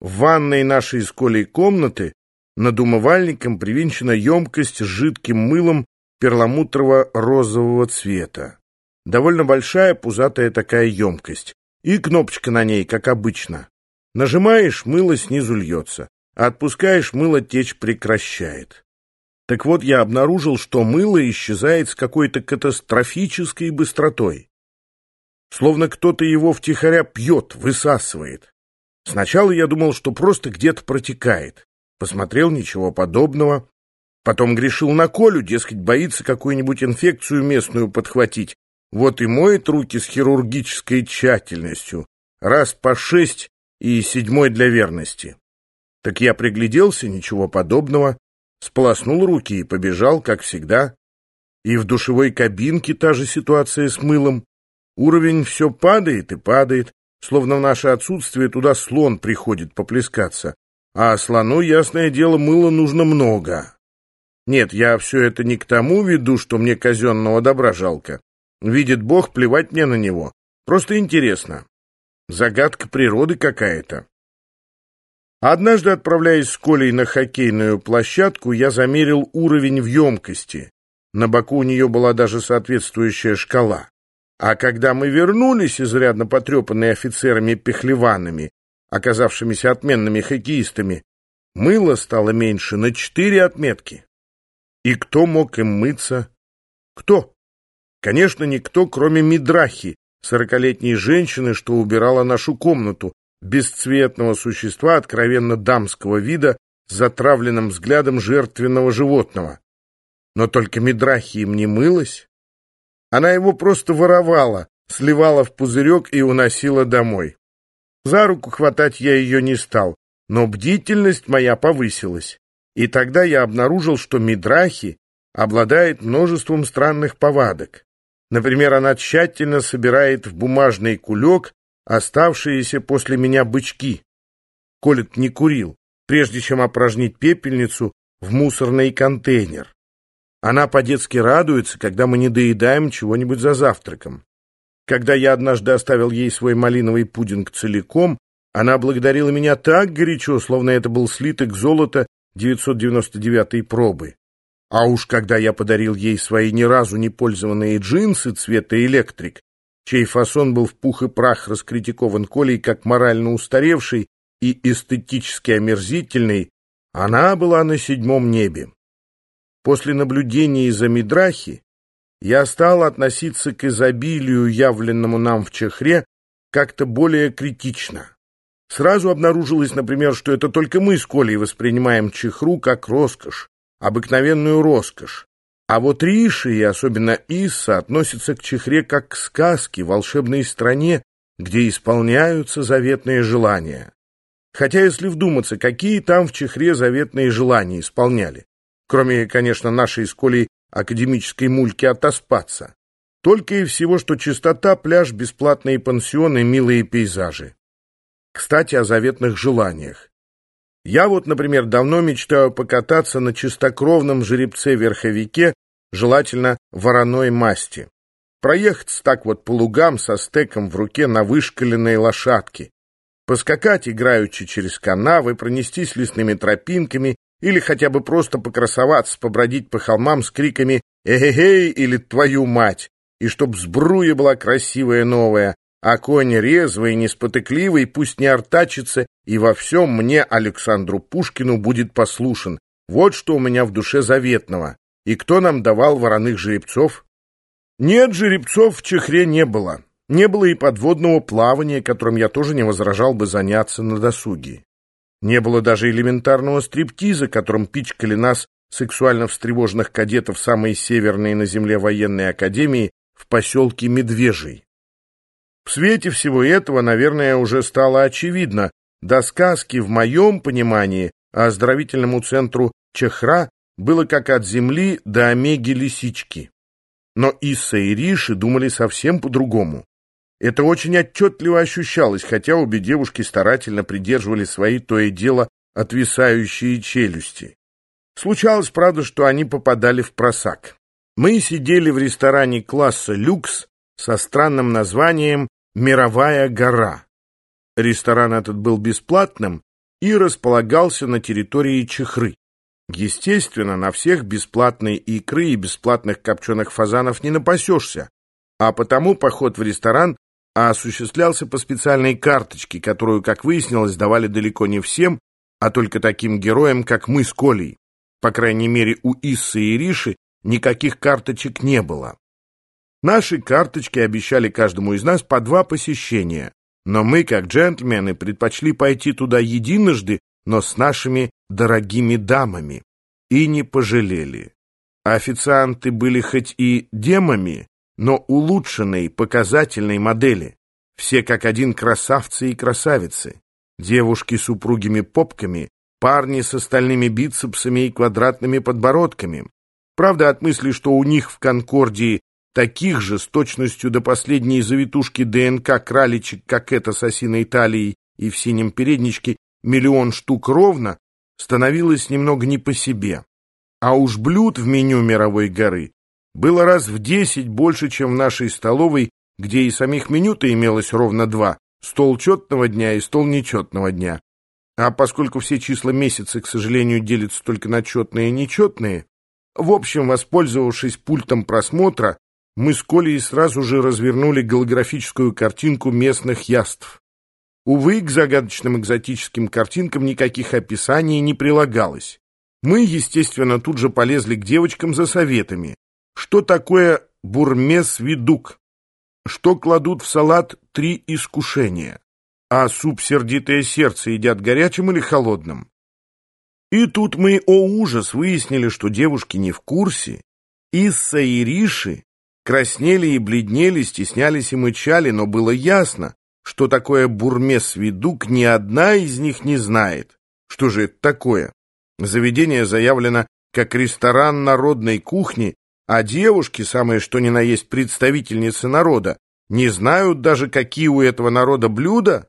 В ванной нашей с Колей комнаты над умывальником привинчена емкость с жидким мылом перламутрово-розового цвета. Довольно большая пузатая такая емкость. И кнопочка на ней, как обычно. Нажимаешь, мыло снизу льется, а отпускаешь, мыло течь прекращает. Так вот, я обнаружил, что мыло исчезает с какой-то катастрофической быстротой. Словно кто-то его втихаря пьет, высасывает. Сначала я думал, что просто где-то протекает. Посмотрел, ничего подобного. Потом грешил на Колю, дескать, боится какую-нибудь инфекцию местную подхватить. Вот и моет руки с хирургической тщательностью. Раз по шесть и седьмой для верности. Так я пригляделся, ничего подобного. Сполоснул руки и побежал, как всегда. И в душевой кабинке та же ситуация с мылом. Уровень все падает и падает. Словно в наше отсутствие туда слон приходит поплескаться. А слону, ясное дело, мыла нужно много. Нет, я все это не к тому веду, что мне казенного добра жалко. Видит Бог, плевать мне на него. Просто интересно. Загадка природы какая-то. Однажды, отправляясь с Колей на хоккейную площадку, я замерил уровень в емкости. На боку у нее была даже соответствующая шкала. А когда мы вернулись, изрядно потрепанные офицерами-пехлеванами, оказавшимися отменными хоккеистами, мыло стало меньше на четыре отметки. И кто мог им мыться? Кто? Конечно, никто, кроме Мидрахи, сорокалетней женщины, что убирала нашу комнату, бесцветного существа откровенно дамского вида с затравленным взглядом жертвенного животного. Но только Мидрахи им не мылась. Она его просто воровала, сливала в пузырек и уносила домой. За руку хватать я ее не стал, но бдительность моя повысилась. И тогда я обнаружил, что Мидрахи обладает множеством странных повадок. Например, она тщательно собирает в бумажный кулек оставшиеся после меня бычки. Колет не курил, прежде чем опорожнить пепельницу в мусорный контейнер. Она по-детски радуется, когда мы не доедаем чего-нибудь за завтраком. Когда я однажды оставил ей свой малиновый пудинг целиком, она благодарила меня так горячо, словно это был слиток золота 999 пробы. А уж когда я подарил ей свои ни разу не пользованные джинсы цвета электрик, чей фасон был в пух и прах раскритикован Колей как морально устаревший и эстетически омерзительный, она была на седьмом небе. После наблюдений за Мидрахи я стал относиться к изобилию, явленному нам в Чехре, как-то более критично. Сразу обнаружилось, например, что это только мы с Колей воспринимаем Чехру как роскошь, обыкновенную роскошь. А вот Риши, и особенно Исса, относятся к Чехре как к сказке, волшебной стране, где исполняются заветные желания. Хотя, если вдуматься, какие там в Чехре заветные желания исполняли? Кроме, конечно, нашей с Колей академической мульки «Отоспаться». Только и всего, что чистота, пляж, бесплатные пансионы, милые пейзажи. Кстати, о заветных желаниях. Я вот, например, давно мечтаю покататься на чистокровном жеребце-верховике, желательно вороной масти. Проехать так вот по лугам со стеком в руке на вышкаленной лошадке. Поскакать играючи через канавы, пронестись лесными тропинками или хотя бы просто покрасоваться, побродить по холмам с криками «Эгегей!» или «Твою мать!» и чтоб сбруя была красивая новая, а конь резвый, неспотыкливый, пусть не артачится, и во всем мне, Александру Пушкину, будет послушен. Вот что у меня в душе заветного. И кто нам давал вороных жеребцов? Нет, жеребцов в Чехре не было. Не было и подводного плавания, которым я тоже не возражал бы заняться на досуге. Не было даже элементарного стриптиза, которым пичкали нас, сексуально встревоженных кадетов самой северной на земле военной академии, в поселке Медвежий. В свете всего этого, наверное, уже стало очевидно, до сказки, в моем понимании, а оздоровительному центру Чехра было как от земли до омеги-лисички. Но Исса и Риши думали совсем по-другому. Это очень отчетливо ощущалось, хотя обе девушки старательно придерживали свои то и дело отвисающие челюсти. Случалось, правда, что они попадали в просак. Мы сидели в ресторане класса «Люкс» со странным названием «Мировая гора». Ресторан этот был бесплатным, и располагался на территории Чехры. Естественно, на всех бесплатной икры и бесплатных копченых фазанов не напасешься, а потому поход в ресторан осуществлялся по специальной карточке, которую, как выяснилось, давали далеко не всем, а только таким героям, как мы с Колей. По крайней мере, у Иссы и Риши никаких карточек не было. Наши карточки обещали каждому из нас по два посещения, но мы, как джентльмены, предпочли пойти туда единожды, но с нашими дорогими дамами, и не пожалели. Официанты были хоть и демами, но улучшенной, показательной модели. Все как один красавцы и красавицы. Девушки с упругими попками, парни с остальными бицепсами и квадратными подбородками. Правда, от мысли, что у них в Конкордии таких же с точностью до последней завитушки ДНК краличек, как это с осиной талией и в синем передничке, миллион штук ровно, становилось немного не по себе. А уж блюд в меню мировой горы было раз в десять больше, чем в нашей столовой, где и самих меню-то имелось ровно два – стол четного дня и стол нечетного дня. А поскольку все числа месяца, к сожалению, делятся только на четные и нечетные, в общем, воспользовавшись пультом просмотра, мы с Колей сразу же развернули голографическую картинку местных яств. Увы, к загадочным экзотическим картинкам никаких описаний не прилагалось. Мы, естественно, тут же полезли к девочкам за советами. Что такое бурмес-видук? Что кладут в салат три искушения? А суп «Сердитое сердце» едят горячим или холодным? И тут мы, о ужас, выяснили, что девушки не в курсе. Исса и Риши Краснели и бледнели, стеснялись и мычали, но было ясно, что такое бурмес-видук ни одна из них не знает. Что же это такое? Заведение заявлено как ресторан народной кухни, а девушки, самые что ни на есть представительницы народа, не знают даже, какие у этого народа блюда?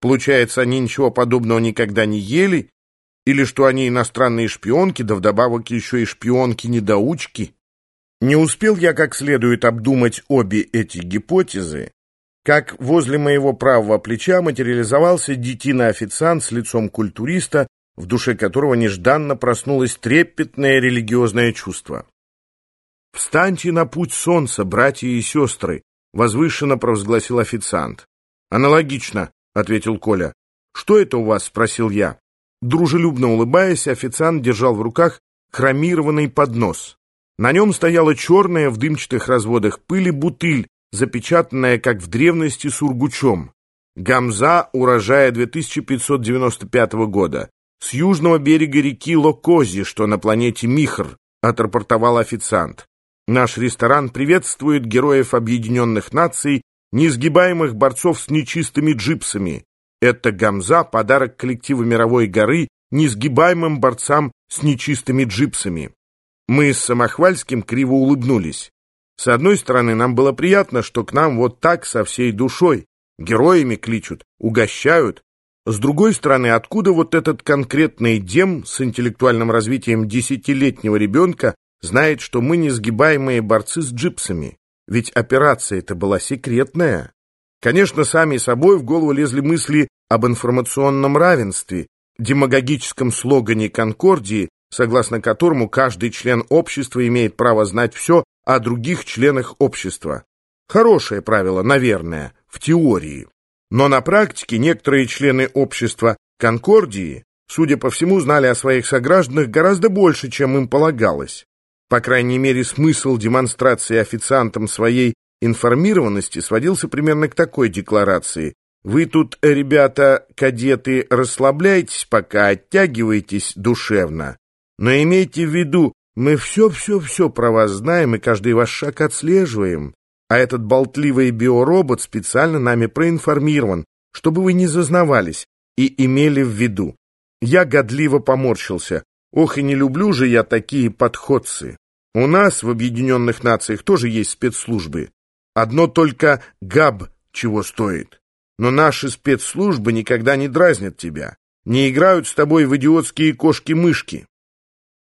Получается, они ничего подобного никогда не ели? Или что они иностранные шпионки, да вдобавок еще и шпионки-недоучки? Не успел я как следует обдумать обе эти гипотезы, как возле моего правого плеча материализовался детина-официант с лицом культуриста, в душе которого нежданно проснулось трепетное религиозное чувство. «Встаньте на путь солнца, братья и сестры!» — возвышенно провозгласил официант. «Аналогично», — ответил Коля. «Что это у вас?» — спросил я. Дружелюбно улыбаясь, официант держал в руках хромированный поднос. На нем стояла черная в дымчатых разводах пыли бутыль, запечатанная, как в древности, сургучом. Гамза урожая 2595 года. С южного берега реки Локози, что на планете Михр, отрапортовал официант. Наш ресторан приветствует героев Объединенных Наций, несгибаемых борцов с нечистыми джипсами. Это Гамза – подарок коллектива Мировой горы несгибаемым борцам с нечистыми джипсами. Мы с Самохвальским криво улыбнулись. С одной стороны, нам было приятно, что к нам вот так со всей душой, героями кличут, угощают. С другой стороны, откуда вот этот конкретный дем с интеллектуальным развитием десятилетнего ребенка знает, что мы несгибаемые борцы с джипсами? Ведь операция это была секретная. Конечно, сами собой в голову лезли мысли об информационном равенстве, демагогическом слогане Конкордии согласно которому каждый член общества имеет право знать все о других членах общества. Хорошее правило, наверное, в теории. Но на практике некоторые члены общества Конкордии, судя по всему, знали о своих согражданах гораздо больше, чем им полагалось. По крайней мере, смысл демонстрации официантам своей информированности сводился примерно к такой декларации. Вы тут, ребята, кадеты, расслабляйтесь пока, оттягивайтесь душевно. Но имейте в виду, мы все-все-все про вас знаем и каждый ваш шаг отслеживаем. А этот болтливый биоробот специально нами проинформирован, чтобы вы не зазнавались и имели в виду. Я годливо поморщился. Ох, и не люблю же я такие подходцы. У нас в Объединенных Нациях тоже есть спецслужбы. Одно только ГАБ чего стоит. Но наши спецслужбы никогда не дразнят тебя, не играют с тобой в идиотские кошки-мышки.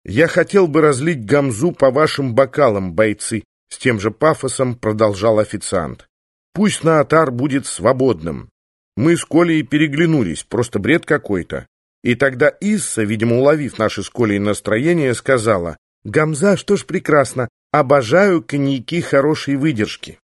«Я хотел бы разлить гамзу по вашим бокалам, бойцы», — с тем же пафосом продолжал официант. «Пусть на Наатар будет свободным». Мы с Колей переглянулись, просто бред какой-то. И тогда Исса, видимо, уловив наше с Колей настроение, сказала, «Гамза, что ж прекрасно, обожаю коньяки хорошей выдержки».